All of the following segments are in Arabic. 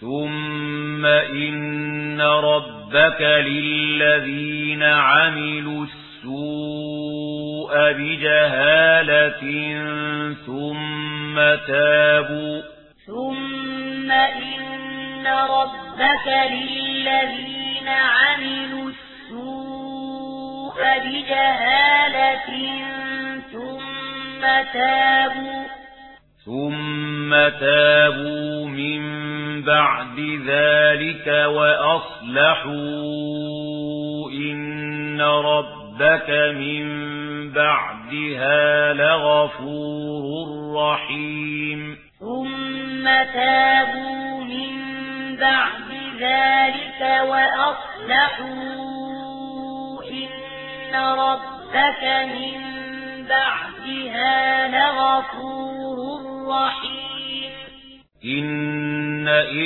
ثُمَّ إِنَّ رَبَّكَ لِلَّذِينَ عَمِلُوا السُّوءَ بِجَهَالَةٍ ثُمَّ تَابُوا ثُمَّ إِنَّ رَبَّكَ لِلَّذِينَ عَمِلُوا السُّوءَ بِجَهَالَةٍ ثُمَّ تَابُوا ثُمَّ ثُمَّ تَابُوا مِن بَعْدِ ذَلِكَ وَأَصْلَحُوا إِنَّ رَبَّكَ مِن بَعْدِهَا لَغَفُورٌ رَّحِيمٌ. ثُمَّ تَابُوا مِن بَعْدِ ذَلِكَ وَأَصْلَحُوا إِنَّ رَبَّكَ مِن بَعْدِهَا لَغَفُورٌ رَّحِيمٌ.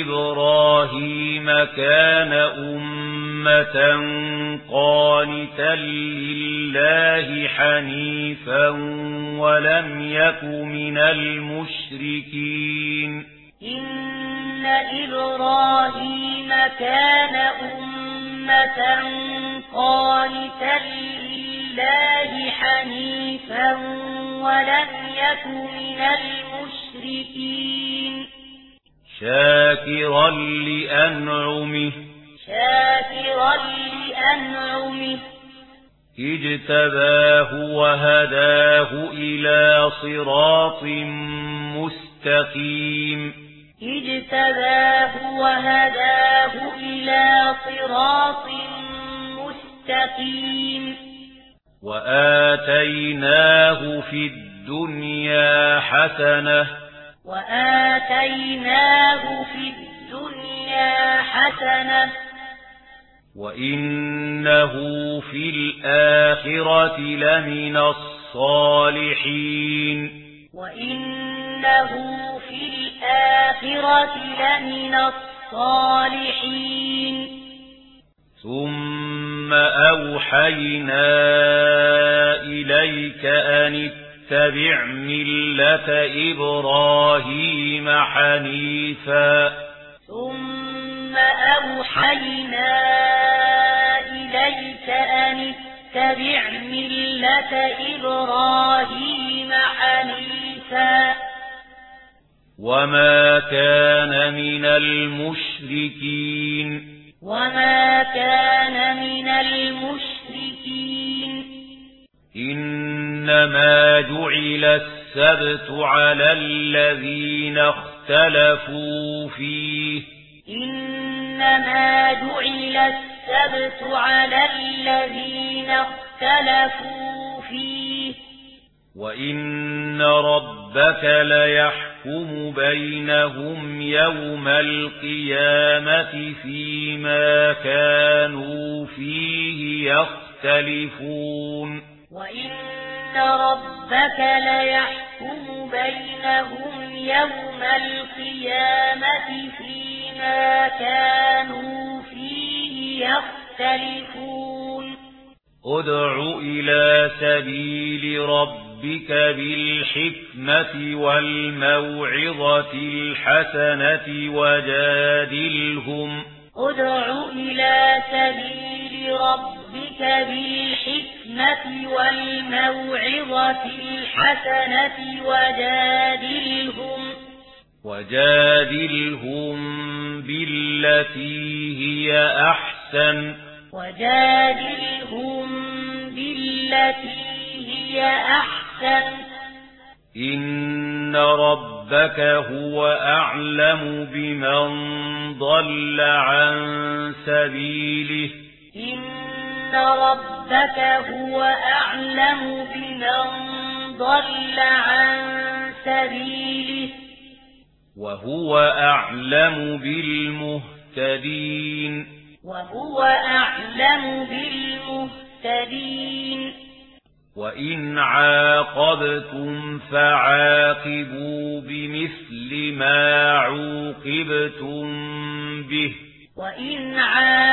إبراهيم كان أمة قانتا لله حنيفا ولم يك من المشركين إن إبراهيم كان أمة قانتا لله حنيفا ولم يك من المشركين شاكرا لأنعمه. شاكرا لأنعمه. اجتباه وهداه إلى صراط مستقيم. اجتباه وهداه إلى صراط مستقيم. وآتيناه في الدنيا حسنة وآتيناه في الدنيا حسنة وإنه في الآخرة لمن الصالحين وإنه في الآخرة لمن الصالحين ثم أوحينا إليك أن اتبع اتبع ملة إبراهيم حنيفا. ثم أوحينا إليك أن اتبع ملة إبراهيم حنيفا. وما كان من المشركين. وما كان من المشركين. إنما جعل السبت على الذين اختلفوا فيه. إنما جعل السبت على الذين اختلفوا فيه. وإن ربك ليحكم بينهم يوم القيامة فيما كانوا فيه يختلفون. وَإِنَّ إن ربك ليحكم بينهم يوم القيامة فيما كانوا فيه يختلفون ادع إلى سبيل ربك بالحكمة والموعظة الحسنة وجادلهم ادع إلى سبيل ربك بالحكمة والموعظة الحسنة وجادلهم وجادلهم بالتي هي أحسن وجادلهم بالتي هي أحسن إن ربك هو أعلم بمن ضل عن سبيله إن إِنَّ رَبَّكَ هُوَ أَعْلَمُ بِمَنْ ضَلَّ عَن سَبِيلِهِ وَهُوَ أَعْلَمُ بِالْمُهْتَدِينَ وَهُوَ أَعْلَمُ بِالْمُهْتَدِينَ وَإِنْ عَاقَبْتُمْ فَعَاقِبُوا بِمِثْلِ مَا عُوقِبْتُمْ بِهِ وَإِنْ عَاقَبْتُمْ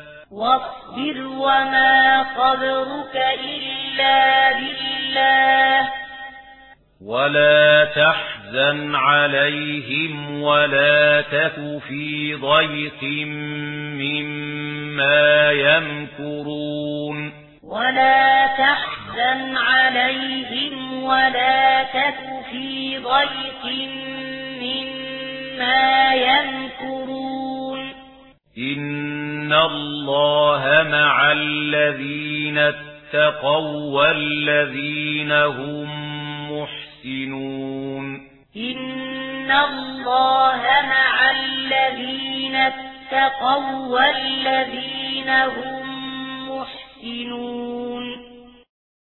واصبر وما قدرك إلا بالله. ولا تحزن عليهم ولا تك في ضيق مما يمكرون. ولا تحزن عليهم ولا تك في ضيق مما يمكرون. إن الله الله مع الذين اتقوا والذين هم محسنون إن الله مع الذين اتقوا والذين هم محسنون